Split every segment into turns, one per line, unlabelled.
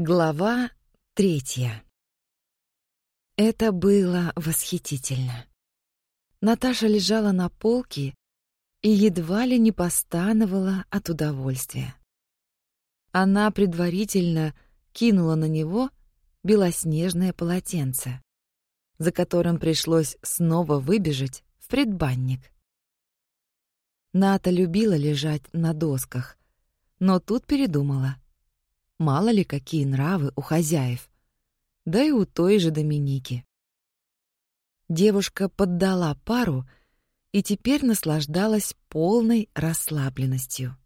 Глава третья. Это было восхитительно. Наташа лежала на полке и едва ли не постановала от удовольствия. Она предварительно кинула на него белоснежное полотенце, за которым пришлось снова выбежать в предбанник. Ната любила лежать на досках, но тут передумала — Мало ли какие нравы у хозяев. Да и у той же Доминики. Девушка поддала пару и теперь наслаждалась полной расслабленностью.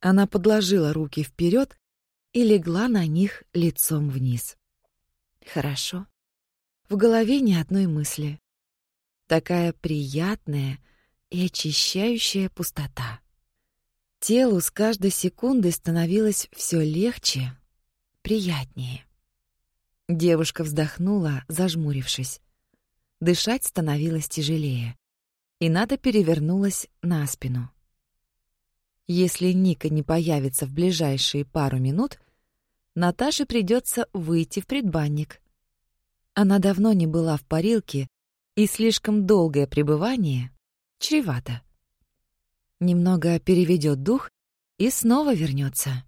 Она подложила руки вперед и легла на них лицом вниз. Хорошо. В голове ни одной мысли. Такая приятная и очищающая пустота. Телу с каждой секундой становилось все легче, приятнее. Девушка вздохнула, зажмурившись. Дышать становилось тяжелее, и Ната перевернулась на спину. Если Ника не появится в ближайшие пару минут, Наташе придется выйти в предбанник. Она давно не была в парилке, и слишком долгое пребывание чревато немного переведет дух и снова вернется.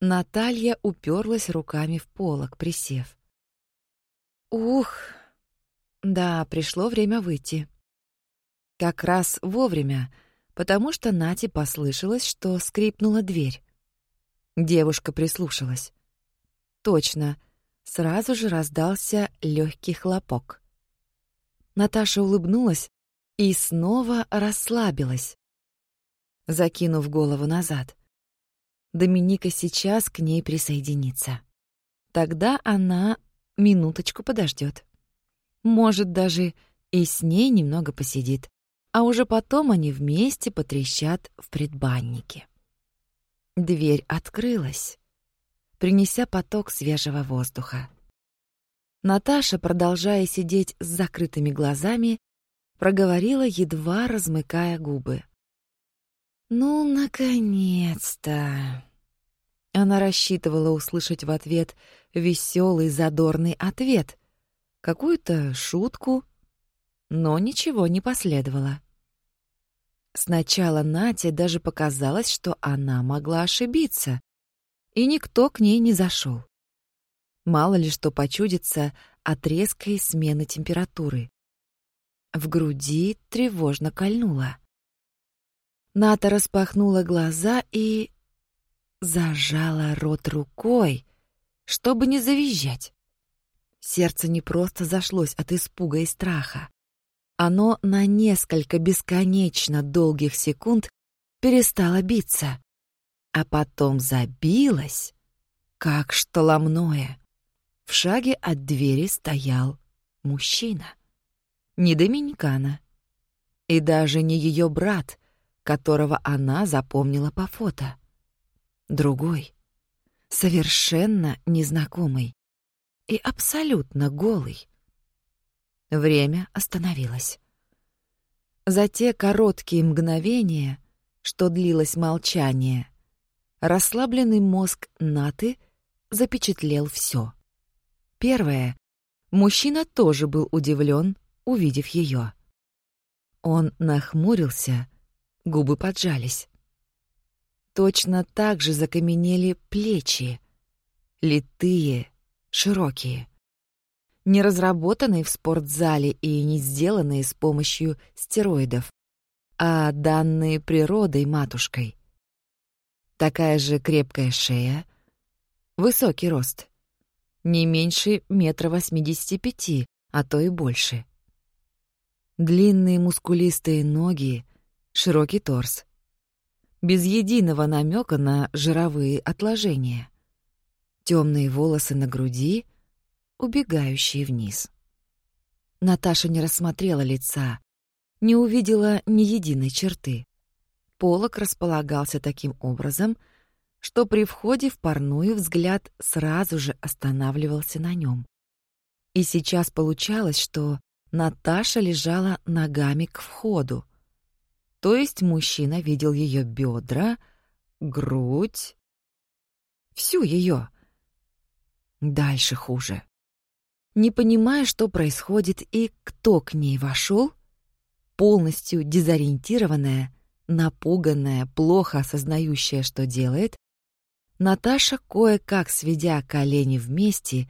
Наталья уперлась руками в полок, присев. Ух, да, пришло время выйти. Как раз вовремя, потому что Нате послышалось, что скрипнула дверь. Девушка прислушалась. Точно, сразу же раздался легкий хлопок. Наташа улыбнулась и снова расслабилась, закинув голову назад. Доминика сейчас к ней присоединится. Тогда она минуточку подождет. Может, даже и с ней немного посидит, а уже потом они вместе потрещат в предбаннике. Дверь открылась, принеся поток свежего воздуха. Наташа, продолжая сидеть с закрытыми глазами, проговорила, едва размыкая губы. «Ну, наконец-то!» Она рассчитывала услышать в ответ веселый, задорный ответ, какую-то шутку, но ничего не последовало. Сначала Нате даже показалось, что она могла ошибиться, и никто к ней не зашел. Мало ли что почудится от резкой смены температуры. В груди тревожно кольнуло. Ната распахнула глаза и зажала рот рукой, чтобы не завизжать. Сердце не просто зашлось от испуга и страха. Оно на несколько бесконечно долгих секунд перестало биться, а потом забилось, как что ломное. В шаге от двери стоял мужчина не Доминикана. И даже не ее брат, которого она запомнила по фото. Другой, совершенно незнакомый и абсолютно голый. Время остановилось. За те короткие мгновения, что длилось молчание, расслабленный мозг Наты запечатлел все. Первое. Мужчина тоже был удивлен увидев ее. Он нахмурился, губы поджались. Точно так же закаменели плечи, литые, широкие. Не разработанные в спортзале и не сделанные с помощью стероидов, а данные природой матушкой. Такая же крепкая шея, высокий рост, не меньше метра восьмидесяти пяти, а то и больше. Длинные мускулистые ноги, широкий торс. Без единого намека на жировые отложения. Темные волосы на груди, убегающие вниз. Наташа не рассмотрела лица, не увидела ни единой черты. Полок располагался таким образом, что при входе в парную взгляд сразу же останавливался на нем. И сейчас получалось, что Наташа лежала ногами к входу. То есть мужчина видел ее бедра, грудь. Всю ее. Дальше хуже. Не понимая, что происходит и кто к ней вошел, полностью дезориентированная, напуганная, плохо осознающая, что делает, Наташа, кое-как сведя колени вместе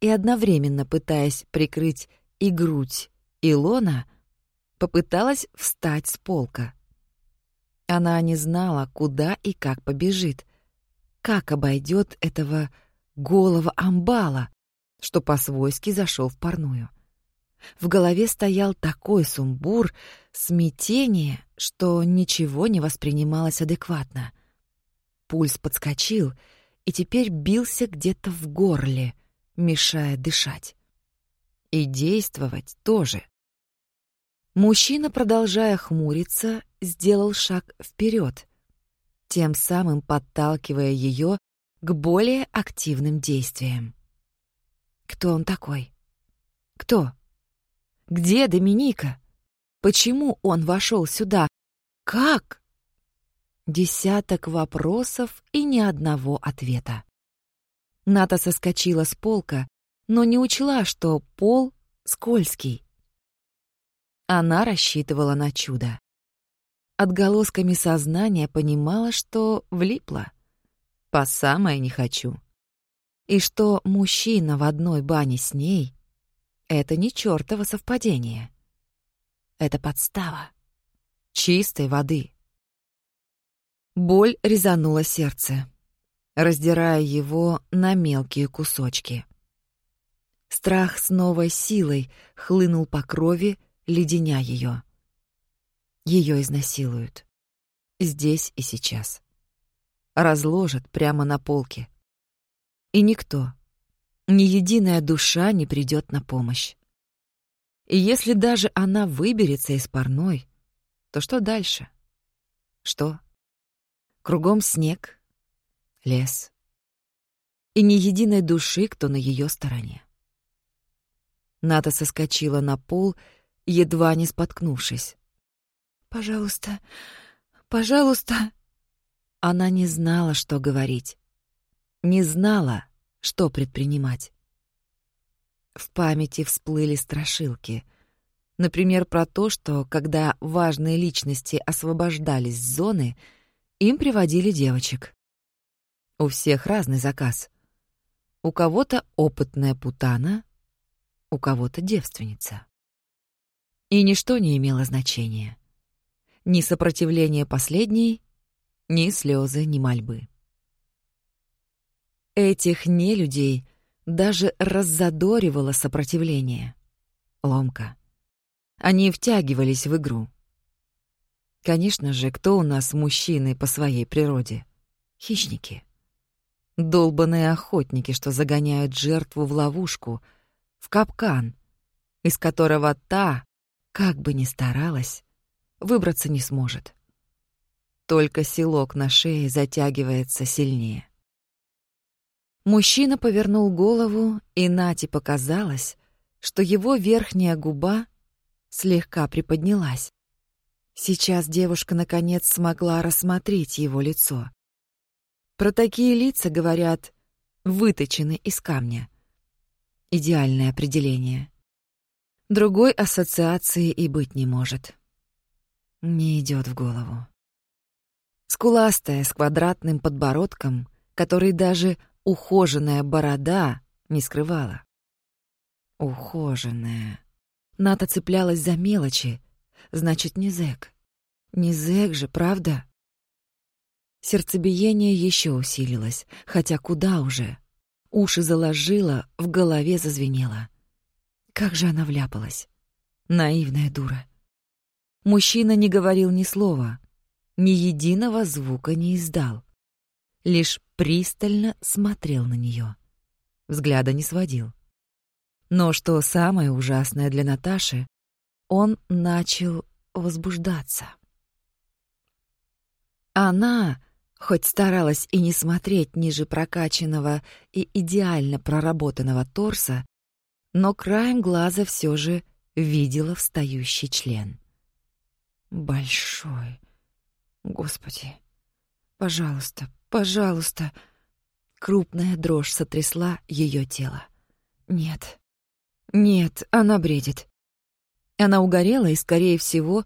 и одновременно пытаясь прикрыть и грудь, и лона, попыталась встать с полка. Она не знала, куда и как побежит, как обойдет этого голого амбала, что по-свойски зашел в парную. В голове стоял такой сумбур, смятение, что ничего не воспринималось адекватно. Пульс подскочил и теперь бился где-то в горле, мешая дышать. И действовать тоже. Мужчина, продолжая хмуриться, сделал шаг вперед, тем самым подталкивая ее к более активным действиям. Кто он такой? Кто? Где Доминика? Почему он вошел сюда? Как? Десяток вопросов и ни одного ответа. Ната соскочила с полка, но не учла, что пол скользкий. Она рассчитывала на чудо. Отголосками сознания понимала, что влипла. По самое не хочу. И что мужчина в одной бане с ней — это не чёртово совпадение. Это подстава. Чистой воды. Боль резанула сердце, раздирая его на мелкие кусочки. Страх с новой силой хлынул по крови, леденя ее. Ее изнасилуют. Здесь и сейчас. Разложат прямо на полке. И никто, ни единая душа не придет на помощь. И если даже она выберется из парной, то что дальше? Что? Кругом снег, лес. И ни единой души, кто на ее стороне. Ната соскочила на пол, едва не споткнувшись. «Пожалуйста, пожалуйста!» Она не знала, что говорить. Не знала, что предпринимать. В памяти всплыли страшилки. Например, про то, что, когда важные личности освобождались с зоны — им приводили девочек. У всех разный заказ. У кого-то опытная путана, у кого-то девственница. И ничто не имело значения. Ни сопротивление последней, ни слезы, ни мольбы. Этих нелюдей даже раззадоривало сопротивление. Ломка. Они втягивались в игру. Конечно же, кто у нас мужчины по своей природе? Хищники. Долбаные охотники, что загоняют жертву в ловушку, в капкан, из которого та, как бы ни старалась, выбраться не сможет. Только селок на шее затягивается сильнее. Мужчина повернул голову, и Нате показалось, что его верхняя губа слегка приподнялась. Сейчас девушка наконец смогла рассмотреть его лицо. Про такие лица говорят «выточены из камня». Идеальное определение. Другой ассоциации и быть не может. Не идет в голову. Скуластая, с квадратным подбородком, который даже ухоженная борода не скрывала. Ухоженная. Ната цеплялась за мелочи, значит, не зэк. Не зэк же, правда? Сердцебиение еще усилилось, хотя куда уже. Уши заложило, в голове зазвенело. Как же она вляпалась. Наивная дура. Мужчина не говорил ни слова, ни единого звука не издал. Лишь пристально смотрел на нее. Взгляда не сводил. Но что самое ужасное для Наташи, он начал возбуждаться. Она, хоть старалась и не смотреть ниже прокачанного и идеально проработанного торса, но краем глаза все же видела встающий член. Большой. Господи. Пожалуйста, пожалуйста. крупная дрожь сотрясла ее тело. Нет. Нет, она бредит. Она угорела и, скорее всего,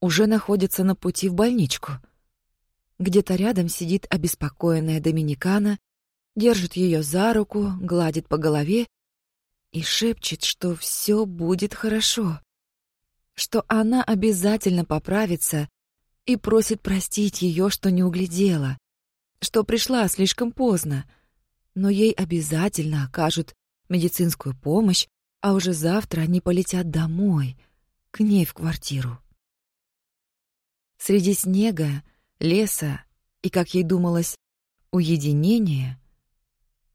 уже находится на пути в больничку. Где-то рядом сидит обеспокоенная Доминикана, держит ее за руку, гладит по голове и шепчет, что все будет хорошо, что она обязательно поправится и просит простить ее, что не углядела, что пришла слишком поздно, но ей обязательно окажут медицинскую помощь, а уже завтра они полетят домой, к ней в квартиру. Среди снега, леса и, как ей думалось, уединения,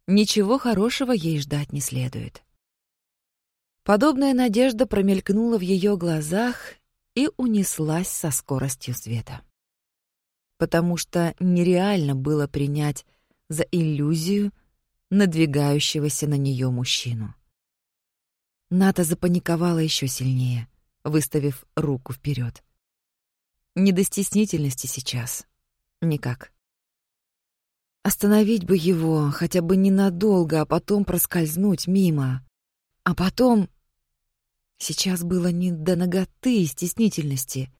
ничего хорошего ей ждать не следует. Подобная надежда промелькнула в ее глазах и унеслась со скоростью света. Потому что нереально было принять за иллюзию надвигающегося на нее мужчину. Ната запаниковала еще сильнее, выставив руку вперед. Не до стеснительности сейчас. Никак. Остановить бы его, хотя бы ненадолго, а потом проскользнуть мимо. А потом Сейчас было не до ноготы и стеснительности.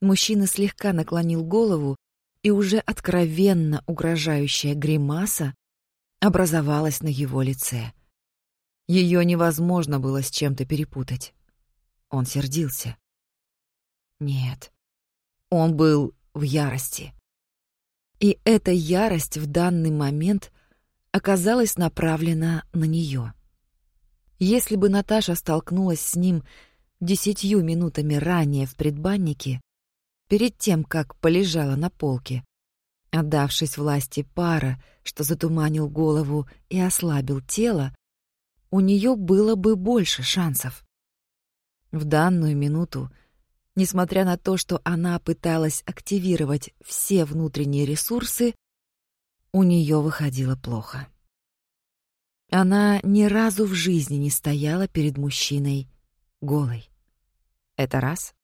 Мужчина слегка наклонил голову, и уже откровенно угрожающая гримаса образовалась на его лице. Ее невозможно было с чем-то перепутать. Он сердился. Нет, он был в ярости. И эта ярость в данный момент оказалась направлена на нее. Если бы Наташа столкнулась с ним десятью минутами ранее в предбаннике, перед тем, как полежала на полке, отдавшись власти пара, что затуманил голову и ослабил тело, у нее было бы больше шансов. В данную минуту, несмотря на то, что она пыталась активировать все внутренние ресурсы, у нее выходило плохо. Она ни разу в жизни не стояла перед мужчиной голой. Это раз.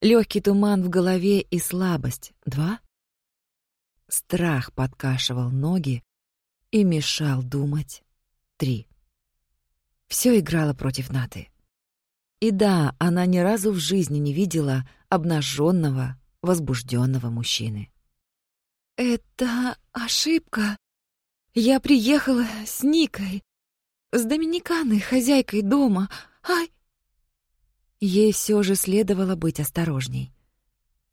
Легкий туман в голове и слабость. Два. Страх подкашивал ноги и мешал думать. Три. Все играло против Наты. И да, она ни разу в жизни не видела обнаженного, возбужденного мужчины. «Это ошибка», я приехала с Никой, с Доминиканой, хозяйкой дома. Ай!» Ей все же следовало быть осторожней.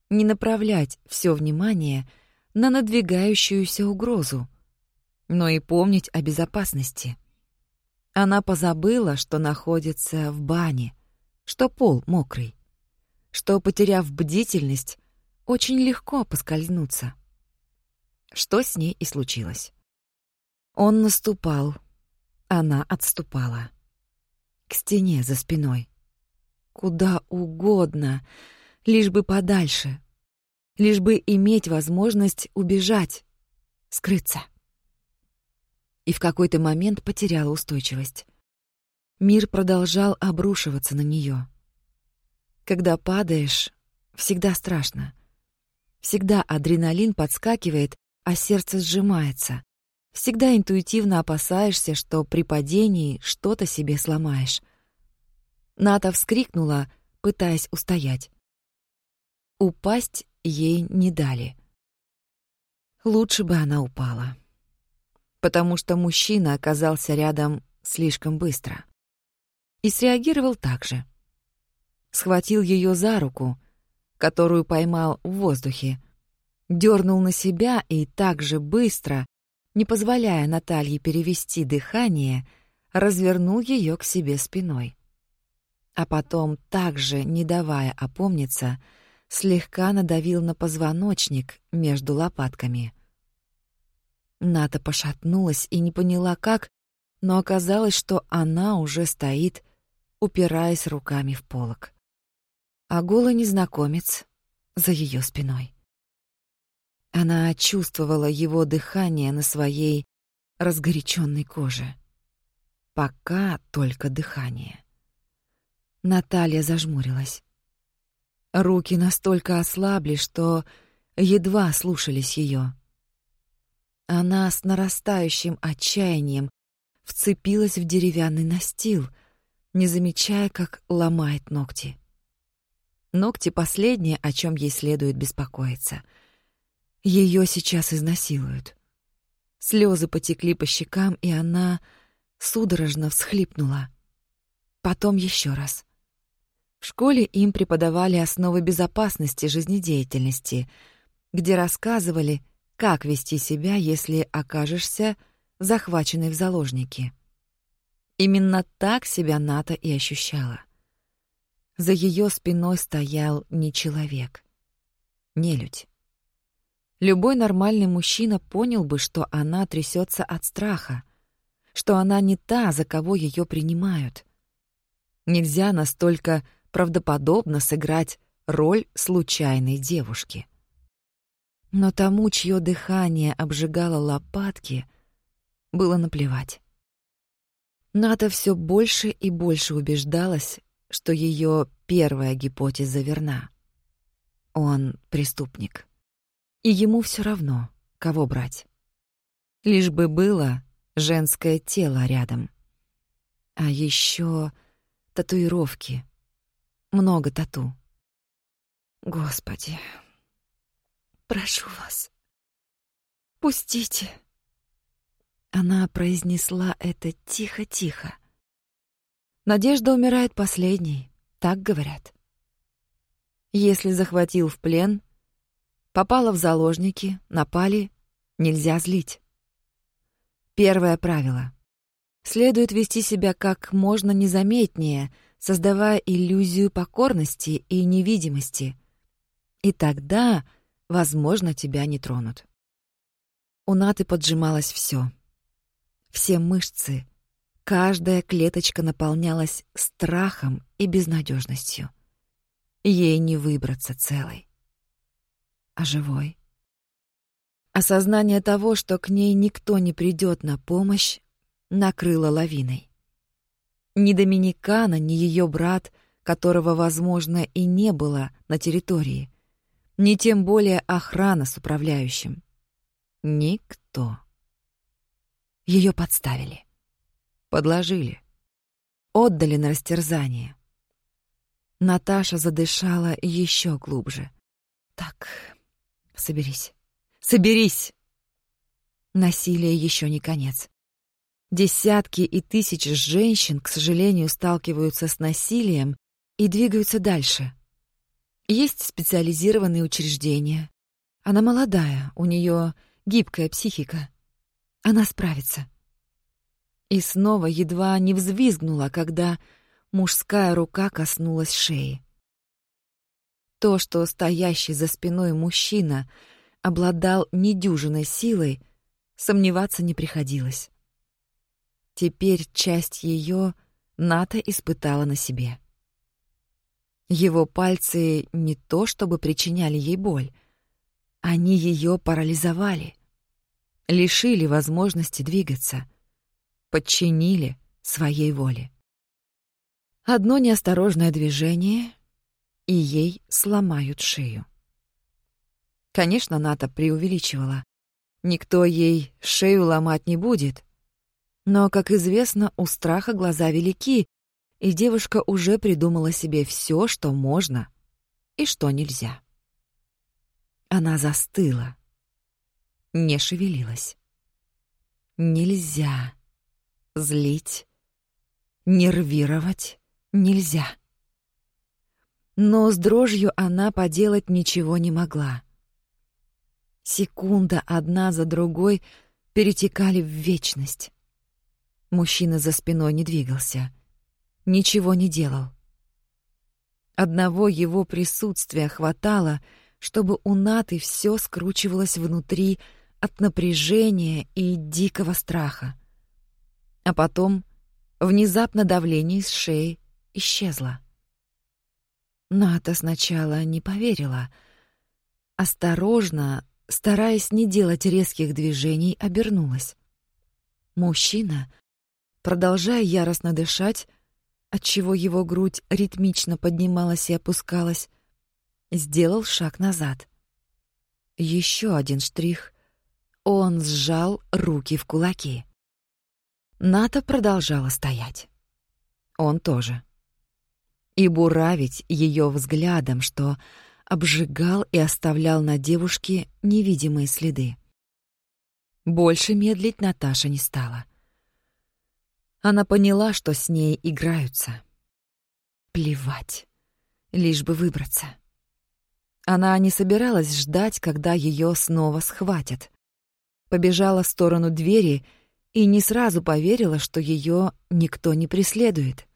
Не направлять все внимание на надвигающуюся угрозу, но и помнить о безопасности. Она позабыла, что находится в бане, что пол мокрый, что, потеряв бдительность, очень легко поскользнуться. Что с ней и случилось. Он наступал, она отступала. К стене за спиной. Куда угодно, лишь бы подальше. Лишь бы иметь возможность убежать, скрыться. И в какой-то момент потеряла устойчивость. Мир продолжал обрушиваться на нее. Когда падаешь, всегда страшно. Всегда адреналин подскакивает, а сердце сжимается. Всегда интуитивно опасаешься, что при падении что-то себе сломаешь. Ната вскрикнула, пытаясь устоять. Упасть ей не дали. Лучше бы она упала. Потому что мужчина оказался рядом слишком быстро. И среагировал так же. Схватил ее за руку, которую поймал в воздухе, дернул на себя и так же быстро, не позволяя Наталье перевести дыхание, развернул ее к себе спиной. А потом, также не давая опомниться, слегка надавил на позвоночник между лопатками. Ната пошатнулась и не поняла как, но оказалось, что она уже стоит, упираясь руками в полок. А голый незнакомец за ее спиной. Она чувствовала его дыхание на своей разгоряченной коже. Пока только дыхание. Наталья зажмурилась. Руки настолько ослабли, что едва слушались ее. Она с нарастающим отчаянием вцепилась в деревянный настил, не замечая, как ломает ногти. Ногти — последнее, о чем ей следует беспокоиться. Ее сейчас изнасилуют. Слезы потекли по щекам, и она судорожно всхлипнула. Потом еще раз. В школе им преподавали основы безопасности жизнедеятельности, где рассказывали, как вести себя, если окажешься захваченной в заложники. Именно так себя Ната и ощущала. За ее спиной стоял не человек, нелюдь. Любой нормальный мужчина понял бы, что она трясется от страха, что она не та, за кого ее принимают. Нельзя настолько правдоподобно сыграть роль случайной девушки. Но тому, чье дыхание обжигало лопатки, было наплевать. Ната все больше и больше убеждалась, что ее первая гипотеза верна. Он преступник. И ему все равно, кого брать. Лишь бы было женское тело рядом. А еще татуировки. Много тату. Господи, прошу вас, пустите. Она произнесла это тихо-тихо. Надежда умирает последней, так говорят. Если захватил в плен, попала в заложники, напали, нельзя злить. Первое правило. Следует вести себя как можно незаметнее, создавая иллюзию покорности и невидимости. И тогда, возможно, тебя не тронут. У Наты поджималось все все мышцы, каждая клеточка наполнялась страхом и безнадежностью. Ей не выбраться целой. А живой? Осознание того, что к ней никто не придет на помощь, накрыло лавиной. Ни Доминикана, ни ее брат, которого, возможно, и не было на территории, ни тем более охрана с управляющим. Никто. Ее подставили. Подложили. Отдали на растерзание. Наташа задышала еще глубже. «Так, соберись. Соберись!» Насилие еще не конец. Десятки и тысячи женщин, к сожалению, сталкиваются с насилием и двигаются дальше. Есть специализированные учреждения. Она молодая, у нее гибкая психика. Она справится. И снова едва не взвизгнула, когда мужская рука коснулась шеи. То, что стоящий за спиной мужчина обладал недюжиной силой, сомневаться не приходилось. Теперь часть ее Ната испытала на себе. Его пальцы не то чтобы причиняли ей боль, они ее парализовали лишили возможности двигаться, подчинили своей воле. Одно неосторожное движение, и ей сломают шею. Конечно, Ната преувеличивала. Никто ей шею ломать не будет. Но, как известно, у страха глаза велики, и девушка уже придумала себе все, что можно и что нельзя. Она застыла, не шевелилась. Нельзя злить, нервировать нельзя. Но с дрожью она поделать ничего не могла. Секунда одна за другой перетекали в вечность. Мужчина за спиной не двигался, ничего не делал. Одного его присутствия хватало, чтобы у Наты все скручивалось внутри, от напряжения и дикого страха. А потом внезапно давление с шеи исчезло. Ната сначала не поверила. Осторожно, стараясь не делать резких движений, обернулась. Мужчина, продолжая яростно дышать, отчего его грудь ритмично поднималась и опускалась, сделал шаг назад. Еще один штрих — Он сжал руки в кулаки. Ната продолжала стоять. Он тоже. И буравить ее взглядом, что обжигал и оставлял на девушке невидимые следы. Больше медлить Наташа не стала. Она поняла, что с ней играются. Плевать, лишь бы выбраться. Она не собиралась ждать, когда ее снова схватят. Побежала в сторону двери и не сразу поверила, что ее никто не преследует.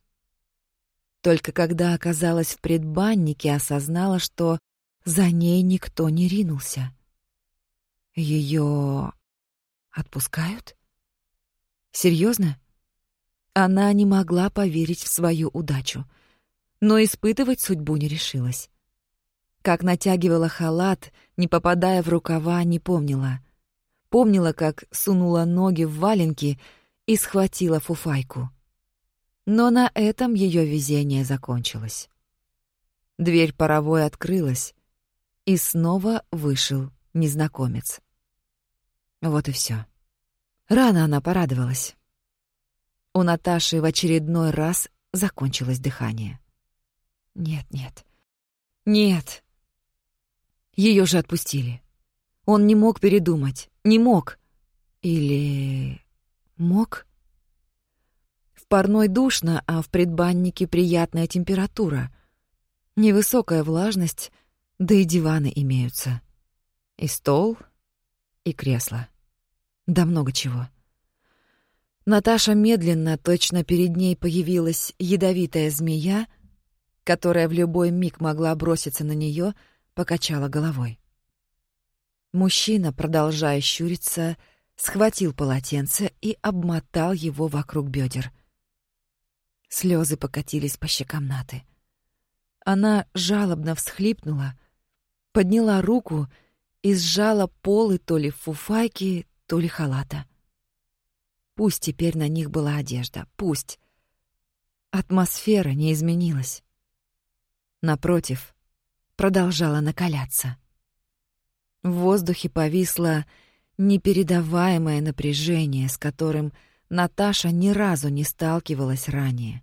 Только когда оказалась в предбаннике, осознала, что за ней никто не ринулся. Ее отпускают? Серьезно? Она не могла поверить в свою удачу, но испытывать судьбу не решилась. Как натягивала халат, не попадая в рукава, не помнила — Помнила, как сунула ноги в валенки и схватила фуфайку. Но на этом ее везение закончилось. Дверь паровой открылась, и снова вышел незнакомец. Вот и все. Рано она порадовалась. У Наташи в очередной раз закончилось дыхание. Нет, нет. Нет. Ее же отпустили. Он не мог передумать. Не мог. Или... мог? В парной душно, а в предбаннике приятная температура. Невысокая влажность, да и диваны имеются. И стол, и кресло. Да много чего. Наташа медленно, точно перед ней появилась ядовитая змея, которая в любой миг могла броситься на нее, покачала головой. Мужчина, продолжая щуриться, схватил полотенце и обмотал его вокруг бедер. Слезы покатились по щекам Наты. Она жалобно всхлипнула, подняла руку и сжала полы то ли фуфайки, то ли халата. Пусть теперь на них была одежда, пусть. Атмосфера не изменилась. Напротив, продолжала накаляться. В воздухе повисло непередаваемое напряжение, с которым Наташа ни разу не сталкивалась ранее.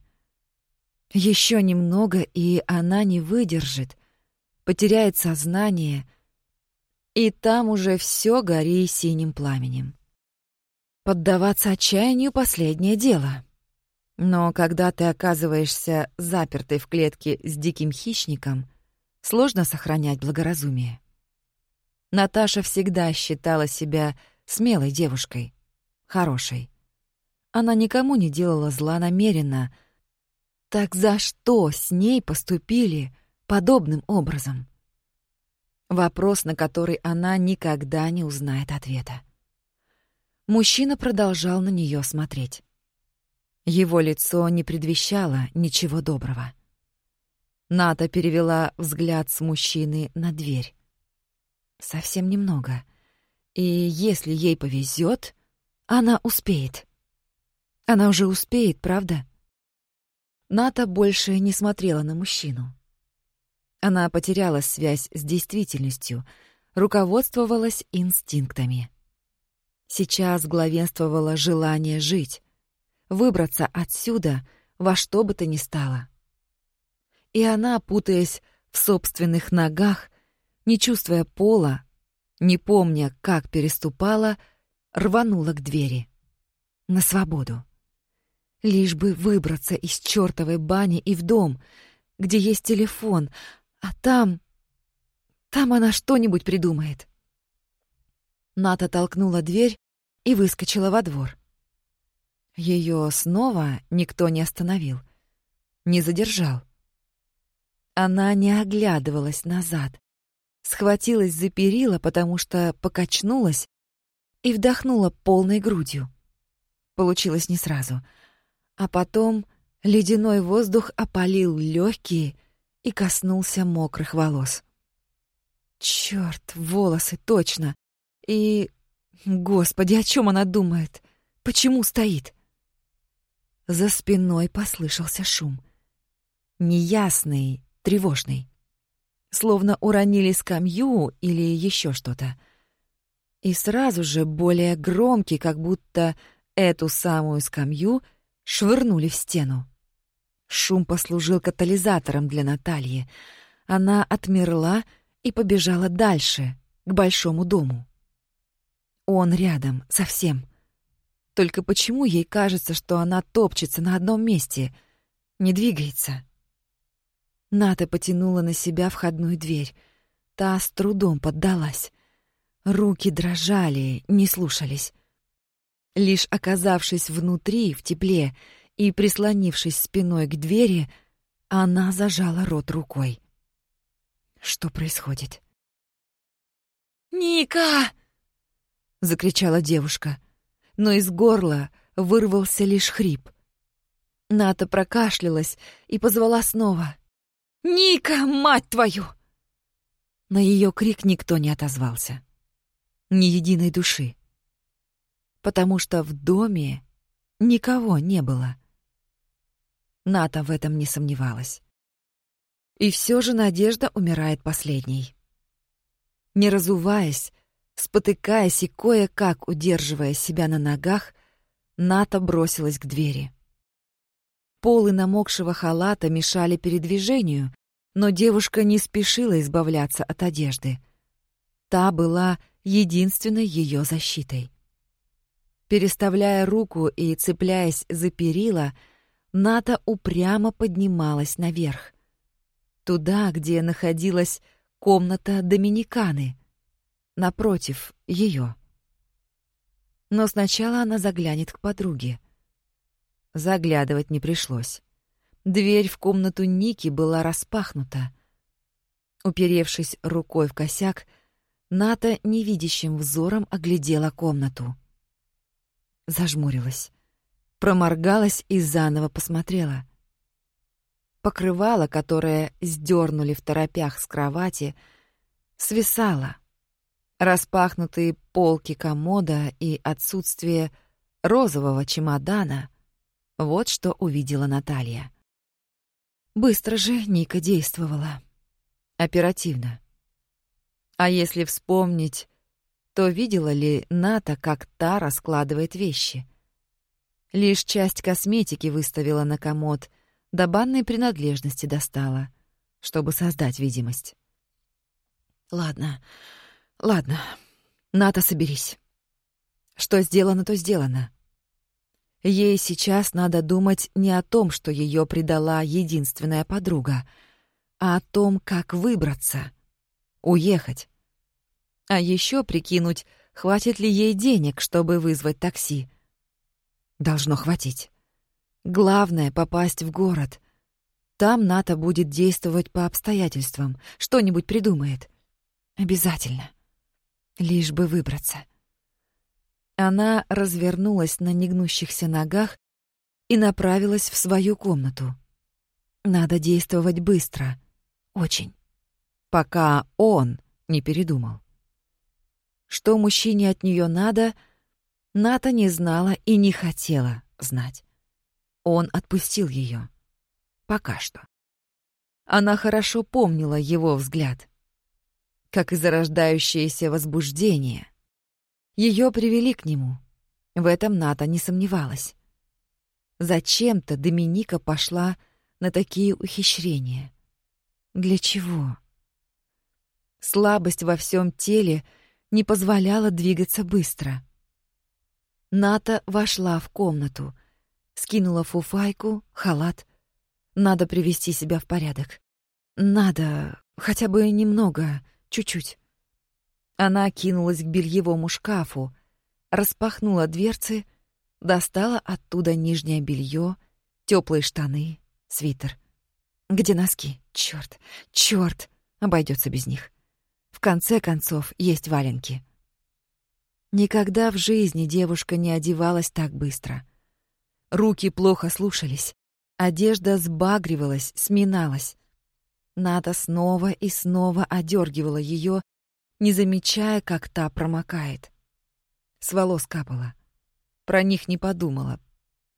Еще немного, и она не выдержит, потеряет сознание, и там уже все гори синим пламенем. Поддаваться отчаянию — последнее дело. Но когда ты оказываешься запертой в клетке с диким хищником, сложно сохранять благоразумие. Наташа всегда считала себя смелой девушкой, хорошей. Она никому не делала зла намеренно. Так за что с ней поступили подобным образом? Вопрос, на который она никогда не узнает ответа. Мужчина продолжал на нее смотреть. Его лицо не предвещало ничего доброго. Ната перевела взгляд с мужчины на дверь. Совсем немного. И если ей повезет, она успеет. Она уже успеет, правда? Ната больше не смотрела на мужчину. Она потеряла связь с действительностью, руководствовалась инстинктами. Сейчас главенствовало желание жить, выбраться отсюда во что бы то ни стало. И она, путаясь в собственных ногах, не чувствуя пола, не помня, как переступала, рванула к двери. На свободу. Лишь бы выбраться из чертовой бани и в дом, где есть телефон, а там... Там она что-нибудь придумает. Ната толкнула дверь и выскочила во двор. Ее снова никто не остановил, не задержал. Она не оглядывалась назад, схватилась за перила, потому что покачнулась и вдохнула полной грудью. Получилось не сразу. А потом ледяной воздух опалил легкие и коснулся мокрых волос. Черт, волосы, точно. И... Господи, о чем она думает? Почему стоит? За спиной послышался шум. Неясный, тревожный словно уронили скамью или еще что-то. и сразу же более громкий, как будто эту самую скамью швырнули в стену. Шум послужил катализатором для Натальи. Она отмерла и побежала дальше, к большому дому. Он рядом, совсем. Только почему ей кажется, что она топчется на одном месте, не двигается? Ната потянула на себя входную дверь. Та с трудом поддалась. Руки дрожали, не слушались. Лишь оказавшись внутри, в тепле, и прислонившись спиной к двери, она зажала рот рукой. Что происходит?
«Ника!»
— закричала девушка, но из горла вырвался лишь хрип. Ната прокашлялась и позвала снова.
«Ника, мать твою!»
На ее крик никто не отозвался. Ни единой души. Потому что в доме никого не было. Ната в этом не сомневалась. И все же надежда умирает последней. Не разуваясь, спотыкаясь и кое-как удерживая себя на ногах, Ната бросилась к двери. Полы намокшего халата мешали передвижению, но девушка не спешила избавляться от одежды. Та была единственной ее защитой. Переставляя руку и цепляясь за перила, Ната упрямо поднималась наверх. Туда, где находилась комната Доминиканы. Напротив ее. Но сначала она заглянет к подруге. Заглядывать не пришлось. Дверь в комнату Ники была распахнута. Уперевшись рукой в косяк, Ната невидящим взором оглядела комнату. Зажмурилась, проморгалась и заново посмотрела. Покрывало, которое сдернули в торопях с кровати, свисало. Распахнутые полки комода и отсутствие розового чемодана — вот что увидела Наталья. Быстро же Ника действовала. Оперативно. А если вспомнить, то видела ли Ната, как та раскладывает вещи? Лишь часть косметики выставила на комод, да банной принадлежности достала, чтобы создать видимость. Ладно, ладно. Ната, соберись. Что сделано, то сделано. Ей сейчас надо думать не о том, что ее предала единственная подруга, а о том, как выбраться, уехать. А еще прикинуть, хватит ли ей денег, чтобы вызвать такси. Должно хватить. Главное — попасть в город. Там Ната будет действовать по обстоятельствам, что-нибудь придумает. Обязательно. Лишь бы выбраться. Она развернулась на негнущихся ногах и направилась в свою комнату. Надо действовать быстро. Очень. Пока он не передумал. Что мужчине от нее надо, Ната не знала и не хотела знать. Он отпустил ее. Пока что. Она хорошо помнила его взгляд, как и зарождающееся возбуждение, ее привели к нему. В этом Ната не сомневалась. Зачем-то Доминика пошла на такие ухищрения. Для чего? Слабость во всем теле не позволяла двигаться быстро. Ната вошла в комнату, скинула фуфайку, халат. Надо привести себя в порядок. Надо хотя бы немного, чуть-чуть. Она кинулась к бельевому шкафу, распахнула дверцы, достала оттуда нижнее белье, теплые штаны, свитер. Где носки? Черт, черт! Обойдется без них. В конце концов, есть валенки. Никогда в жизни девушка не одевалась так быстро. Руки плохо слушались, одежда сбагривалась, сминалась. Ната снова и снова одергивала ее, не замечая, как та промокает. С волос капала. Про них не подумала.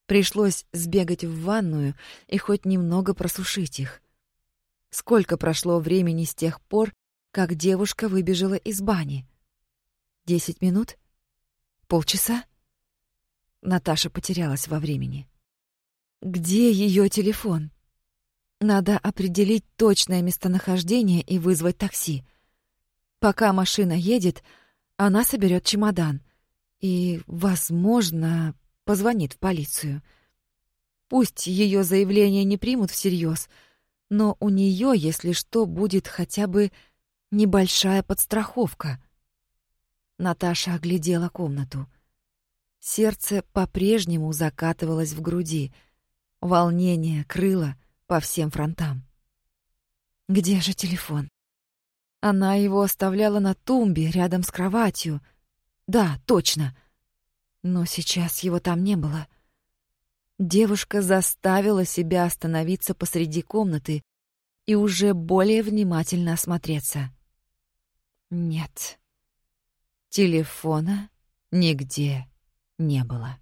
Пришлось сбегать в ванную и хоть немного просушить их. Сколько прошло времени с тех пор, как девушка выбежала из бани? Десять минут? Полчаса? Наташа потерялась во времени. Где ее телефон? Надо определить точное местонахождение и вызвать такси. Пока машина едет, она соберет чемодан и, возможно, позвонит в полицию. Пусть ее заявление не примут всерьез, но у нее, если что, будет хотя бы небольшая подстраховка. Наташа оглядела комнату. Сердце по-прежнему закатывалось в груди. Волнение крыло по всем фронтам. Где же телефон? Она его оставляла на тумбе рядом с кроватью. Да, точно. Но сейчас его там не было. Девушка заставила себя остановиться посреди комнаты и уже более внимательно осмотреться. Нет. Телефона нигде не было.